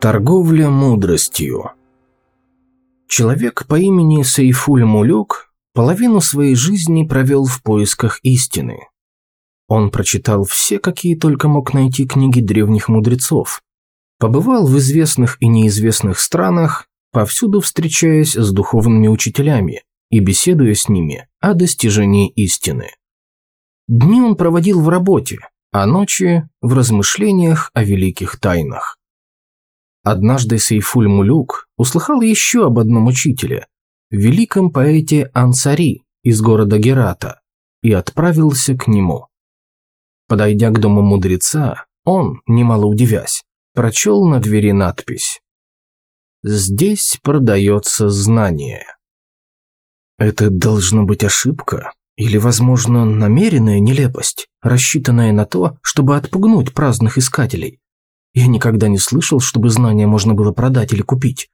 Торговля мудростью Человек по имени Сейфуль Мулюк половину своей жизни провел в поисках истины. Он прочитал все, какие только мог найти книги древних мудрецов, побывал в известных и неизвестных странах, повсюду встречаясь с духовными учителями и беседуя с ними о достижении истины. Дни он проводил в работе, а ночи – в размышлениях о великих тайнах. Однажды Сейфуль Мулюк услыхал еще об одном учителе, великом поэте Ансари из города Герата, и отправился к нему. Подойдя к дому мудреца, он, немало удивясь, прочел на двери надпись «Здесь продается знание». Это должно быть ошибка или, возможно, намеренная нелепость, рассчитанная на то, чтобы отпугнуть праздных искателей, я никогда не слышал, чтобы знания можно было продать или купить.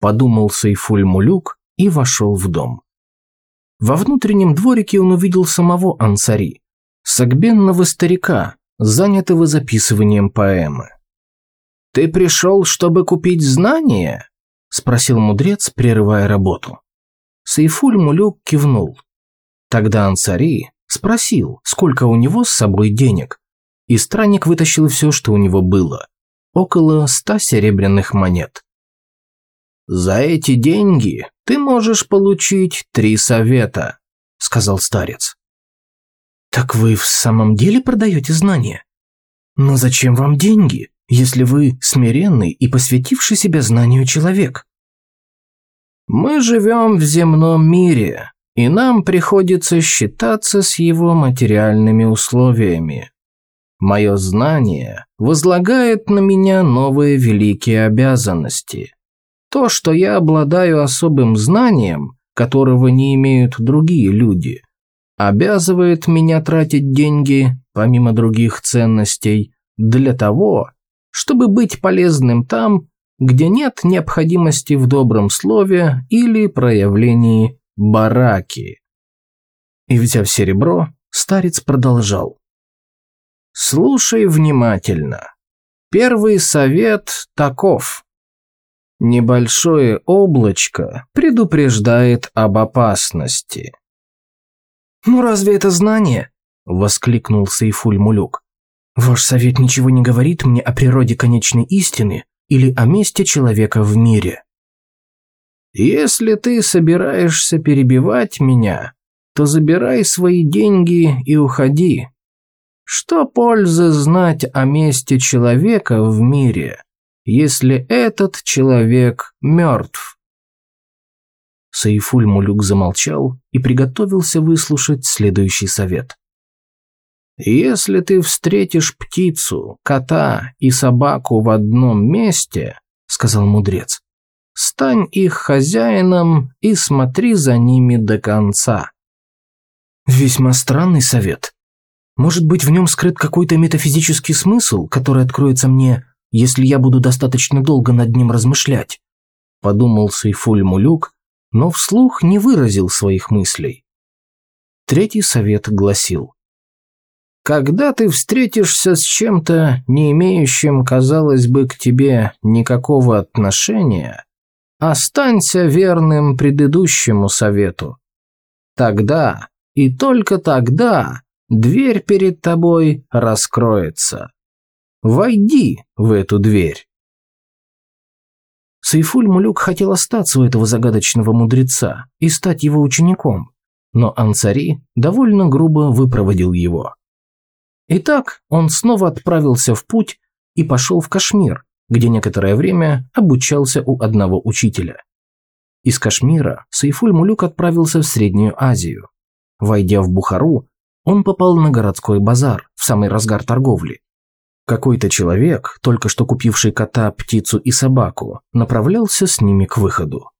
Подумал Сейфуль Мулюк и вошел в дом. Во внутреннем дворике он увидел самого Ансари, сагбенного старика, занятого записыванием поэмы. «Ты пришел, чтобы купить знания?» – спросил мудрец, прерывая работу. Сейфуль Мулюк кивнул. Тогда Ансари спросил, сколько у него с собой денег, и странник вытащил все, что у него было. Около ста серебряных монет. «За эти деньги ты можешь получить три совета», – сказал старец. «Так вы в самом деле продаете знания? Но зачем вам деньги, если вы смиренный и посвятивший себя знанию человек?» «Мы живем в земном мире, и нам приходится считаться с его материальными условиями. Мое знание возлагает на меня новые великие обязанности. То, что я обладаю особым знанием, которого не имеют другие люди, обязывает меня тратить деньги, помимо других ценностей, для того, чтобы быть полезным там, где нет необходимости в добром слове или проявлении бараки. И взяв серебро, старец продолжал. Слушай внимательно. Первый совет таков. Небольшое облачко предупреждает об опасности. «Ну разве это знание?» – воскликнул Сейфуль Мулюк. «Ваш совет ничего не говорит мне о природе конечной истины или о месте человека в мире». «Если ты собираешься перебивать меня, то забирай свои деньги и уходи. Что пользы знать о месте человека в мире, если этот человек мертв? Саифуль Мулюк замолчал и приготовился выслушать следующий совет. «Если ты встретишь птицу, кота и собаку в одном месте, — сказал мудрец, — стань их хозяином и смотри за ними до конца». «Весьма странный совет», может быть, в нем скрыт какой-то метафизический смысл, который откроется мне, если я буду достаточно долго над ним размышлять?» Подумал Сейфуль Мулюк, но вслух не выразил своих мыслей. Третий совет гласил. «Когда ты встретишься с чем-то, не имеющим, казалось бы, к тебе никакого отношения, останься верным предыдущему совету. Тогда и только тогда дверь перед тобой раскроется. Войди в эту дверь. Сайфуль Мулюк хотел остаться у этого загадочного мудреца и стать его учеником, но Ансари довольно грубо выпроводил его. Итак, он снова отправился в путь и пошел в Кашмир, где некоторое время обучался у одного учителя. Из Кашмира Сайфуль Мулюк отправился в Среднюю Азию. Войдя в Бухару, он попал на городской базар в самый разгар торговли. Какой-то человек, только что купивший кота, птицу и собаку, направлялся с ними к выходу.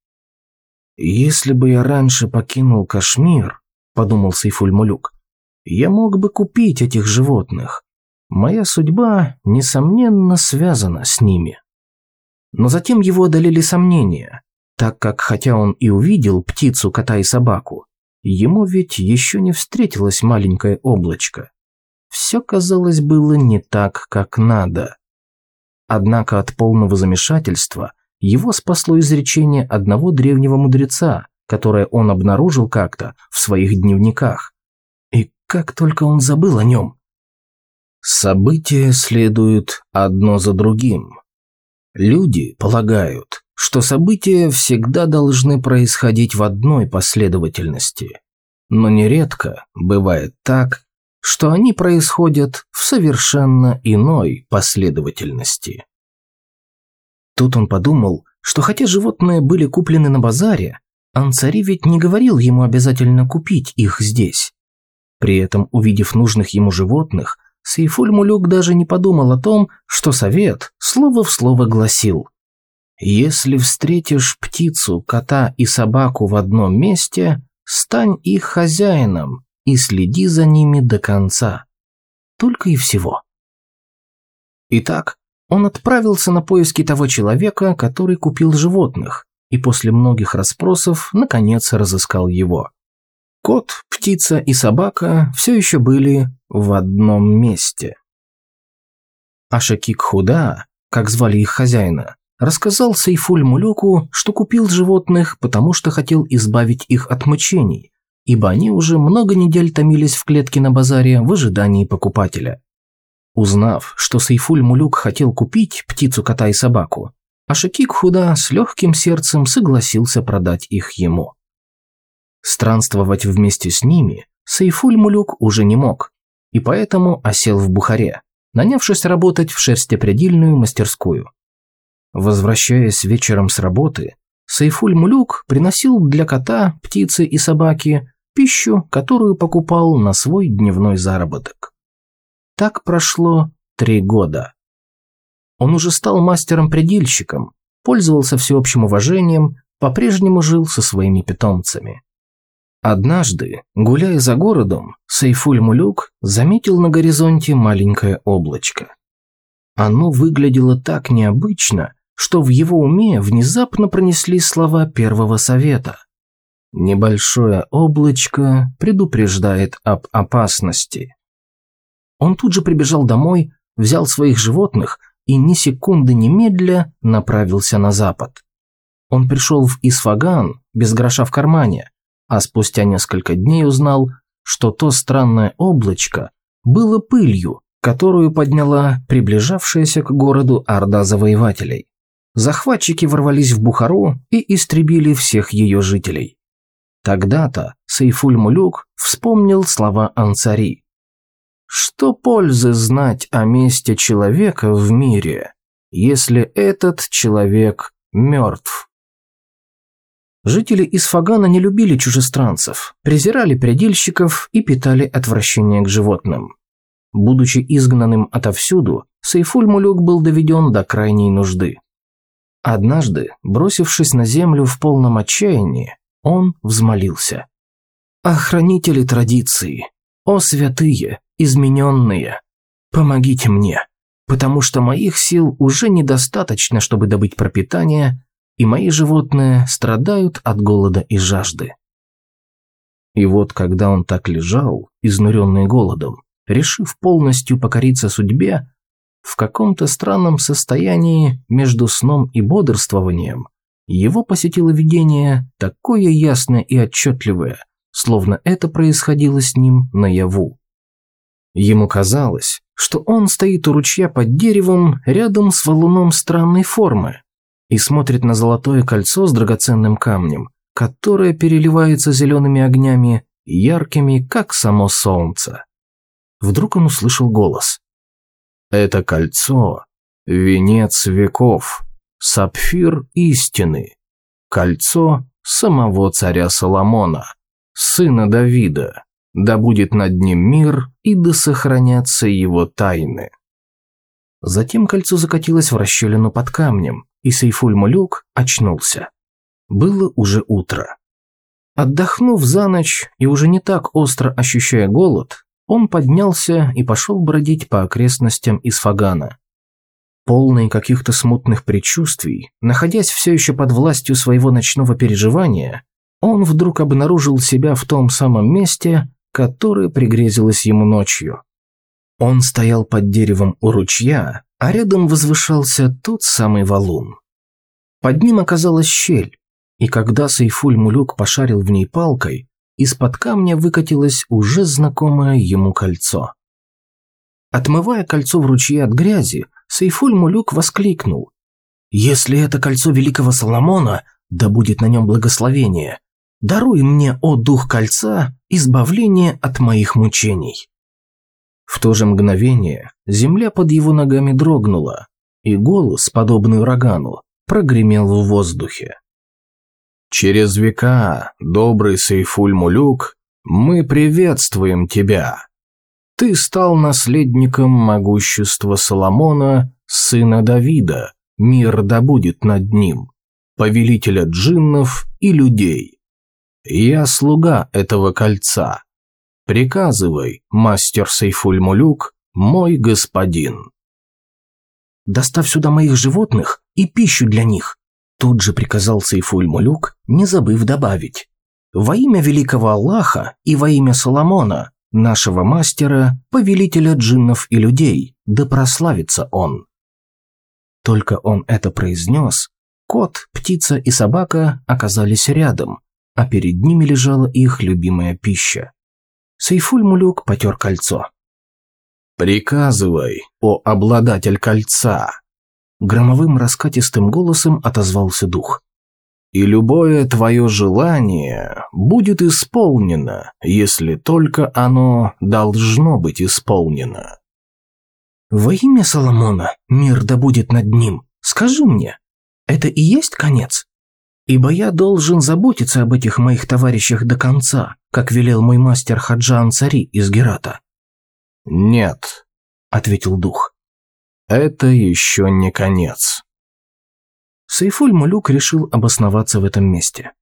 «Если бы я раньше покинул Кашмир», – подумал Сейфуль-Мулюк, – «я мог бы купить этих животных. Моя судьба, несомненно, связана с ними». Но затем его одолели сомнения, так как, хотя он и увидел птицу, кота и собаку, Ему ведь еще не встретилось маленькое облачко. Все, казалось, было не так, как надо. Однако от полного замешательства его спасло изречение одного древнего мудреца, которое он обнаружил как-то в своих дневниках. И как только он забыл о нем. События следуют одно за другим. Люди полагают, что события всегда должны происходить в одной последовательности. Но нередко бывает так, что они происходят в совершенно иной последовательности. Тут он подумал, что хотя животные были куплены на базаре, Анцари ведь не говорил ему обязательно купить их здесь. При этом, увидев нужных ему животных, Сейфуль-Мулюк даже не подумал о том, что совет слово в слово гласил «Если встретишь птицу, кота и собаку в одном месте, стань их хозяином и следи за ними до конца». Только и всего. Итак, он отправился на поиски того человека, который купил животных, и после многих расспросов наконец разыскал его. Кот, птица и собака все еще были в одном месте. Ашакик Худа, как звали их хозяина, рассказал Сейфуль Мулюку, что купил животных, потому что хотел избавить их от мучений, ибо они уже много недель томились в клетке на базаре в ожидании покупателя. Узнав, что Сейфуль Мулюк хотел купить птицу, кота и собаку, Ашакик Худа с легким сердцем согласился продать их ему. Странствовать вместе с ними Сейфуль Мулюк уже не мог, и поэтому осел в Бухаре, нанявшись работать в шерстепредельную мастерскую. Возвращаясь вечером с работы, Сейфуль Мулюк приносил для кота, птицы и собаки пищу, которую покупал на свой дневной заработок. Так прошло три года. Он уже стал мастером-предельщиком, пользовался всеобщим уважением, по-прежнему жил со своими питомцами. Однажды, гуляя за городом, Сейфуль-Мулюк заметил на горизонте маленькое облачко. Оно выглядело так необычно, что в его уме внезапно пронесли слова первого совета. Небольшое облачко предупреждает об опасности. Он тут же прибежал домой, взял своих животных и ни секунды немедля направился на запад. Он пришел в Исфаган без гроша в кармане, а спустя несколько дней узнал, что то странное облачко было пылью, которую подняла приближавшаяся к городу орда завоевателей. Захватчики ворвались в Бухару и истребили всех ее жителей. Тогда-то Сейфуль-Мулюк вспомнил слова Ансари. «Что пользы знать о месте человека в мире, если этот человек мертв?» Жители Исфагана не любили чужестранцев, презирали предельщиков и питали отвращение к животным. Будучи изгнанным отовсюду, Сейфуль-Мулюк был доведен до крайней нужды. Однажды, бросившись на землю в полном отчаянии, он взмолился. «Охранители традиции, о святые, измененные, помогите мне, потому что моих сил уже недостаточно, чтобы добыть пропитание и мои животные страдают от голода и жажды. И вот когда он так лежал, изнуренный голодом, решив полностью покориться судьбе, в каком-то странном состоянии между сном и бодрствованием, его посетило видение такое ясное и отчетливое, словно это происходило с ним наяву. Ему казалось, что он стоит у ручья под деревом рядом с валуном странной формы, и смотрит на золотое кольцо с драгоценным камнем, которое переливается зелеными огнями, яркими, как само солнце. Вдруг он услышал голос. «Это кольцо – венец веков, сапфир истины, кольцо самого царя Соломона, сына Давида, да будет над ним мир и да сохранятся его тайны». Затем кольцо закатилось в расщелину под камнем, и Сейфуль-Мулюк очнулся. Было уже утро. Отдохнув за ночь и уже не так остро ощущая голод, он поднялся и пошел бродить по окрестностям Исфагана. Полный каких-то смутных предчувствий, находясь все еще под властью своего ночного переживания, он вдруг обнаружил себя в том самом месте, которое пригрезилось ему ночью. Он стоял под деревом у ручья, а рядом возвышался тот самый валун. Под ним оказалась щель, и когда Сайфуль-Мулюк пошарил в ней палкой, из-под камня выкатилось уже знакомое ему кольцо. Отмывая кольцо в ручье от грязи, Сайфуль-Мулюк воскликнул. «Если это кольцо великого Соломона, да будет на нем благословение, даруй мне, о дух кольца, избавление от моих мучений». В то же мгновение земля под его ногами дрогнула, и голос, подобный урагану, прогремел в воздухе. «Через века, добрый Сейфуль-Мулюк, мы приветствуем тебя. Ты стал наследником могущества Соломона, сына Давида, мир да будет над ним, повелителя джиннов и людей. Я слуга этого кольца, «Приказывай, мастер Сейфуль-Мулюк, мой господин». «Доставь сюда моих животных и пищу для них», тут же приказал Сейфуль-Мулюк, не забыв добавить. «Во имя великого Аллаха и во имя Соломона, нашего мастера, повелителя джиннов и людей, да прославится он». Только он это произнес, кот, птица и собака оказались рядом, а перед ними лежала их любимая пища. Сейфуль-Мулюк потер кольцо. «Приказывай, о обладатель кольца!» Громовым раскатистым голосом отозвался дух. «И любое твое желание будет исполнено, если только оно должно быть исполнено». «Во имя Соломона, мир да будет над ним, скажи мне, это и есть конец?» ибо я должен заботиться об этих моих товарищах до конца, как велел мой мастер Хаджан Цари из Герата». «Нет», — ответил дух, — «это еще не конец». Сайфуль-Малюк решил обосноваться в этом месте.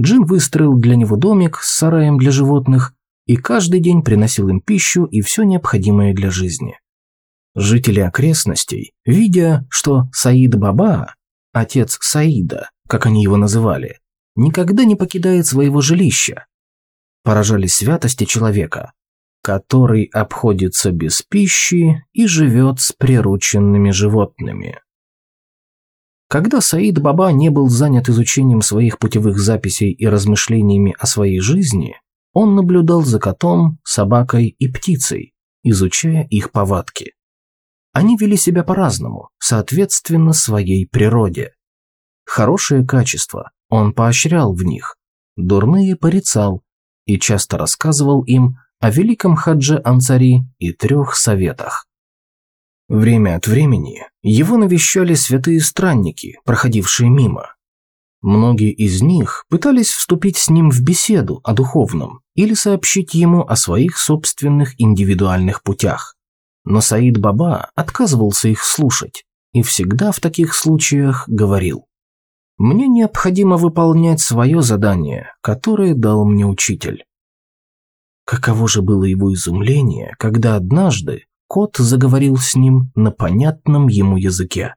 Джин выстроил для него домик с сараем для животных и каждый день приносил им пищу и все необходимое для жизни. Жители окрестностей, видя, что Саид Баба, отец Саида, как они его называли, никогда не покидает своего жилища. Поражались святости человека, который обходится без пищи и живет с прирученными животными. Когда Саид Баба не был занят изучением своих путевых записей и размышлениями о своей жизни, он наблюдал за котом, собакой и птицей, изучая их повадки. Они вели себя по-разному, соответственно своей природе. Хорошие качества он поощрял в них, дурные порицал и часто рассказывал им о великом хадже Ансари и трех советах. Время от времени его навещали святые странники, проходившие мимо. Многие из них пытались вступить с ним в беседу о духовном или сообщить ему о своих собственных индивидуальных путях. Но Саид Баба отказывался их слушать и всегда в таких случаях говорил мне необходимо выполнять свое задание, которое дал мне учитель. Каково же было его изумление, когда однажды кот заговорил с ним на понятном ему языке.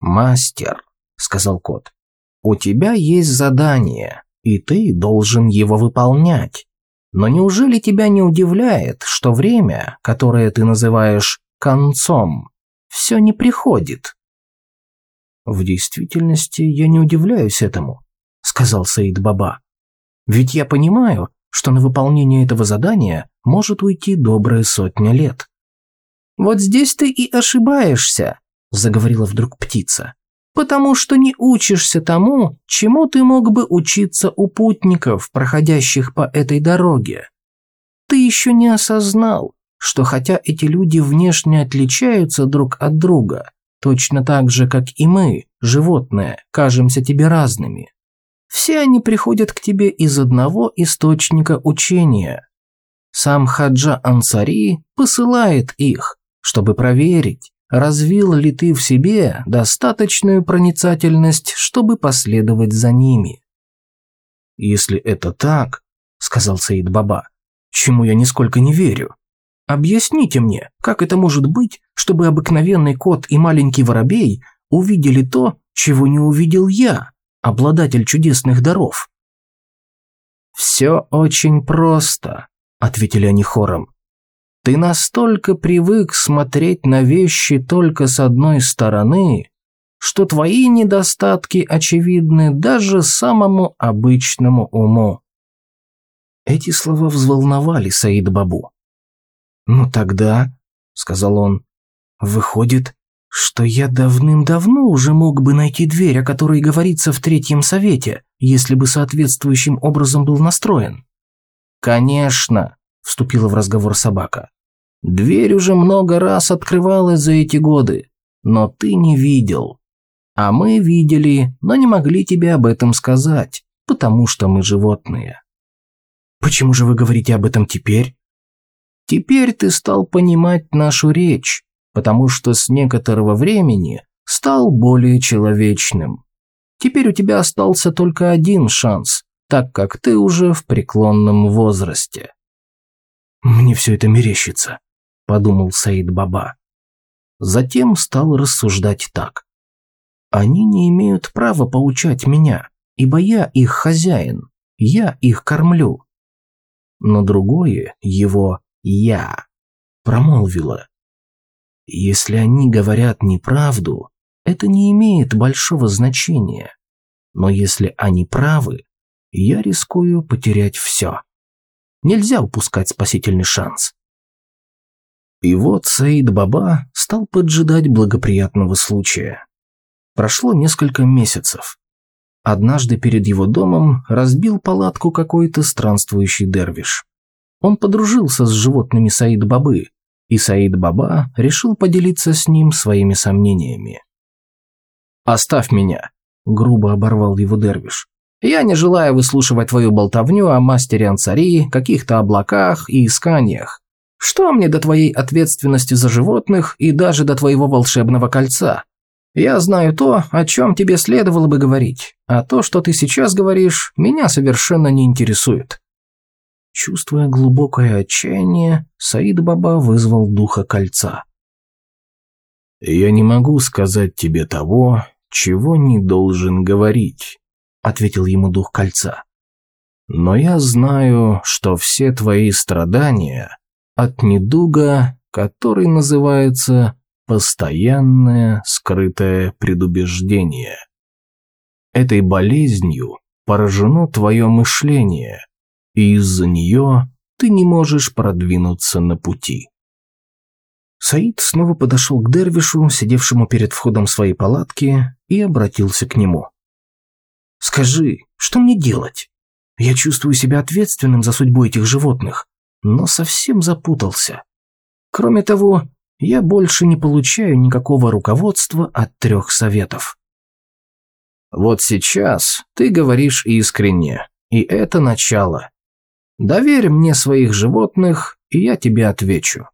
«Мастер», — сказал кот, — «у тебя есть задание, и ты должен его выполнять. Но неужели тебя не удивляет, что время, которое ты называешь концом, все не приходит?» «В действительности я не удивляюсь этому», – сказал Саид Баба. «Ведь я понимаю, что на выполнение этого задания может уйти добрая сотня лет». «Вот здесь ты и ошибаешься», – заговорила вдруг птица. «Потому что не учишься тому, чему ты мог бы учиться у путников, проходящих по этой дороге. Ты еще не осознал, что хотя эти люди внешне отличаются друг от друга, Точно так же, как и мы, животные, кажемся тебе разными. Все они приходят к тебе из одного источника учения. Сам Хаджа Ансари посылает их, чтобы проверить, развил ли ты в себе достаточную проницательность, чтобы последовать за ними. «Если это так, — сказал Саид Баба, — чему я нисколько не верю, Объясните мне, как это может быть, чтобы обыкновенный кот и маленький воробей увидели то, чего не увидел я, обладатель чудесных даров? «Все очень просто», – ответили они хором. Ты настолько привык смотреть на вещи только с одной стороны, что твои недостатки очевидны даже самому обычному уму. Эти слова взволновали Саид Бабу. «Ну тогда», — сказал он, — «выходит, что я давным-давно уже мог бы найти дверь, о которой говорится в Третьем Совете, если бы соответствующим образом был настроен». «Конечно», — вступила в разговор собака. «Дверь уже много раз открывалась за эти годы, но ты не видел. А мы видели, но не могли тебе об этом сказать, потому что мы животные». «Почему же вы говорите об этом теперь?» «Теперь ты стал понимать нашу речь, потому что с некоторого времени стал более человечным. Теперь у тебя остался только один шанс, так как ты уже в преклонном возрасте. «Мне все это мерещится», – подумал Саид Баба. Затем стал рассуждать так. «Они не имеют права поучать меня, ибо я их хозяин, я их кормлю». Но другое, его «я», промолвило. Если они говорят неправду, это не имеет большого значения. Но если они правы, я рискую потерять все. Нельзя упускать спасительный шанс. И вот Саид Баба стал поджидать благоприятного случая. Прошло несколько месяцев. Однажды перед его домом разбил палатку какой-то странствующий дервиш. Он подружился с животными Саид Бабы, и Саид Баба решил поделиться с ним своими сомнениями. «Оставь меня», – грубо оборвал его Дервиш. «Я не желаю выслушивать твою болтовню о мастере Ансари, каких-то облаках и исканиях. Что мне до твоей ответственности за животных и даже до твоего волшебного кольца? Я знаю то, о чем тебе следовало бы говорить, а то, что ты сейчас говоришь, меня совершенно не интересует. Чувствуя глубокое отчаяние, Саид Баба вызвал духа кольца. «Я не могу сказать тебе того, чего не должен говорить», — ответил ему дух кольца. «Но я знаю, что все твои страдания от недуга, который называется постоянное скрытое предубеждение. Этой болезнью поражено твое мышление, и из-за нее ты не можешь продвинуться на пути. Саид снова подошел к Дервишу, сидевшему перед входом своей палатки, и обратился к нему. «Скажи, что мне делать? Я чувствую себя ответственным за судьбу этих животных, но совсем запутался. Кроме того, я больше не получаю никакого руководства от трех советов». «Вот сейчас ты говоришь искренне, и это начало. Доверь мне своих животных, и я тебе отвечу.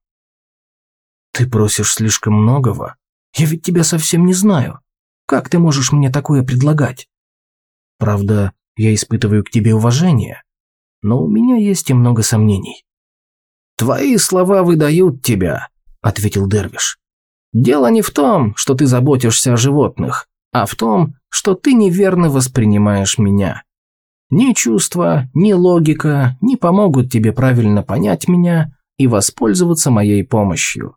Ты просишь слишком многого. Я ведь тебя совсем не знаю. Как ты можешь мне такое предлагать? Правда, я испытываю к тебе уважение, но у меня есть и много сомнений. Твои слова выдают тебя, ответил Дервиш. Дело не в том, что ты заботишься о животных, а в том, что ты неверно воспринимаешь меня. Ни чувства, ни логика не помогут тебе правильно понять меня и воспользоваться моей помощью.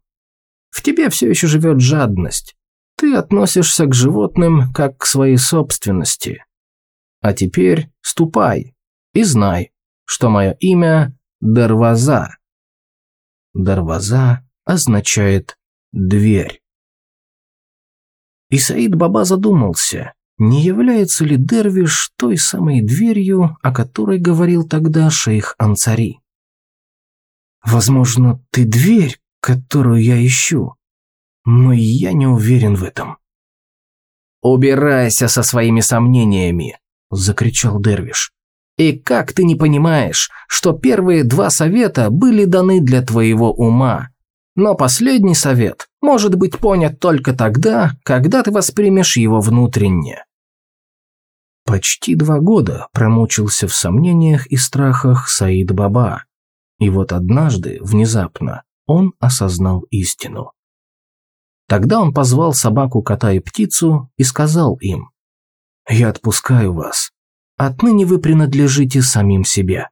В тебе все еще живет жадность. Ты относишься к животным как к своей собственности. А теперь ступай и знай, что мое имя Дарваза. Дарваза означает «дверь». И Саид Баба задумался, не является ли Дервиш той самой дверью, о которой говорил тогда шейх Ансари? Возможно, ты дверь, которую я ищу, но я не уверен в этом. «Убирайся со своими сомнениями!» – закричал Дервиш. «И как ты не понимаешь, что первые два совета были даны для твоего ума, но последний совет может быть понят только тогда, когда ты воспримешь его внутренне. Почти два года промучился в сомнениях и страхах Саид Баба. И вот однажды, внезапно, он осознал истину. Тогда он позвал собаку, кота и птицу и сказал им, «Я отпускаю вас. Отныне вы принадлежите самим себе.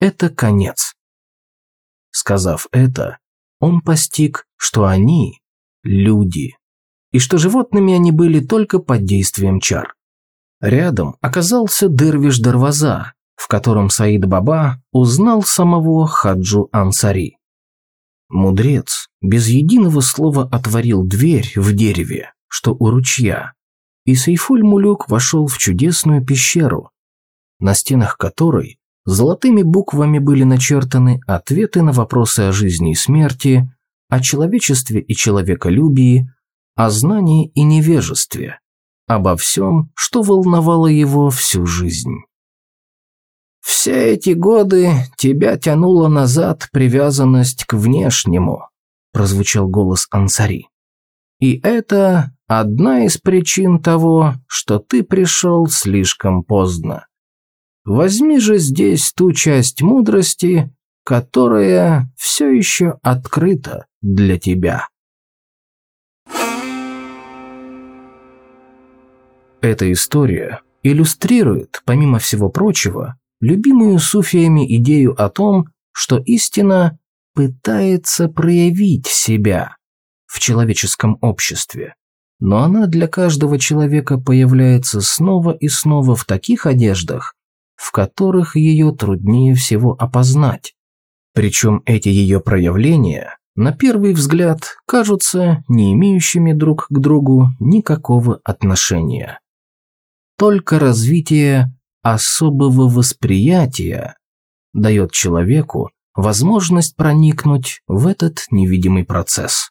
Это конец». Сказав это, он постиг, что они – люди, и что животными они были только под действием чар. Рядом оказался Дервиш Дарваза, в котором Саид Баба узнал самого Хаджу Ансари. Мудрец без единого слова отворил дверь в дереве, что у ручья, и Сейфуль-Мулюк вошел в чудесную пещеру, на стенах которой золотыми буквами были начертаны ответы на вопросы о жизни и смерти, о человечестве и человеколюбии, о знании и невежестве, обо всем, что волновало его всю жизнь. «Все эти годы тебя тянула назад привязанность к внешнему», прозвучал голос Ансари. «И это одна из причин того, что ты пришел слишком поздно. Возьми же здесь ту часть мудрости, которая все еще открыта для тебя». Эта история иллюстрирует, помимо всего прочего, любимую суфиями идею о том, что истина пытается проявить себя в человеческом обществе, но она для каждого человека появляется снова и снова в таких одеждах, в которых ее труднее всего опознать. Причем эти ее проявления, на первый взгляд, кажутся не имеющими друг к другу никакого отношения. Только развитие особого восприятия дает человеку возможность проникнуть в этот невидимый процесс.